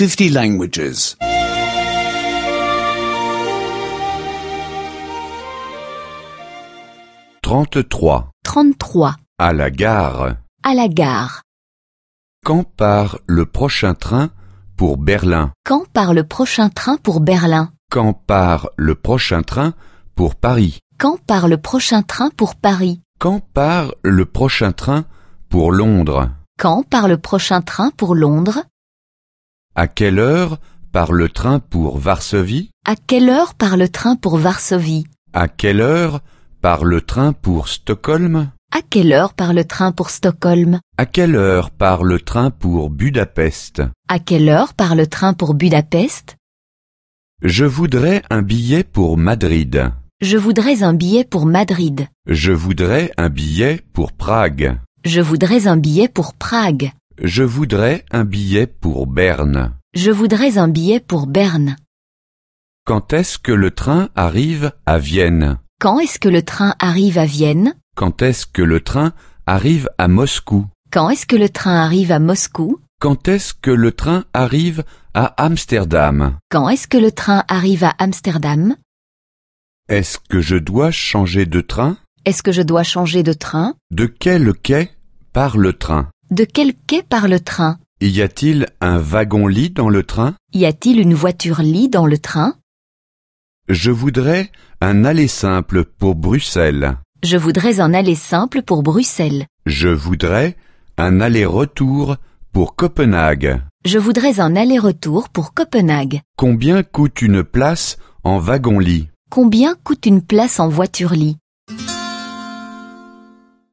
50 languages. 33. 33. À la gare. À la gare. Quand part le prochain train pour Berlin? Quand part le prochain train pour Berlin? Quand part le prochain train pour Paris? Quand part le prochain train pour Paris? Quand part le prochain train pour Londres? Quand part le prochain train pour Londres? À quelle heure part le train pour Varsovie? À quelle heure part le train pour Varsovie? À quelle heure part le train pour Stockholm? À quelle heure part le train pour Stockholm? À quelle heure part le train pour Budapest? À quelle heure part le train pour Budapest? Je voudrais un billet pour Madrid. Je voudrais un billet pour Madrid. Je voudrais un billet pour Prague. Je voudrais un billet pour Prague. Je voudrais un billet pour Berne. Je voudrais un billet pour Berne. Quand est-ce que le train arrive à Vienne? Quand est-ce que le train arrive à Vienne? Quand est-ce que le train arrive à Moscou? Quand est-ce que le train arrive à Moscou? Quand est-ce que le train arrive à Amsterdam? Quand est-ce que le train arrive à Amsterdam? Est-ce que je dois changer de train? Est-ce que je dois changer de train? De quel quai part le train? De quel quai part le train? Y a-t-il un wagon-lit dans le train? Y a-t-il une voiture-lit dans le train? Je voudrais un aller simple pour Bruxelles. Je voudrais un aller simple pour Bruxelles. Je voudrais un aller-retour pour Copenhague. Je voudrais un aller-retour pour Copenhague. Combien coûte une place en wagon-lit? Combien coûte une place en voiture-lit?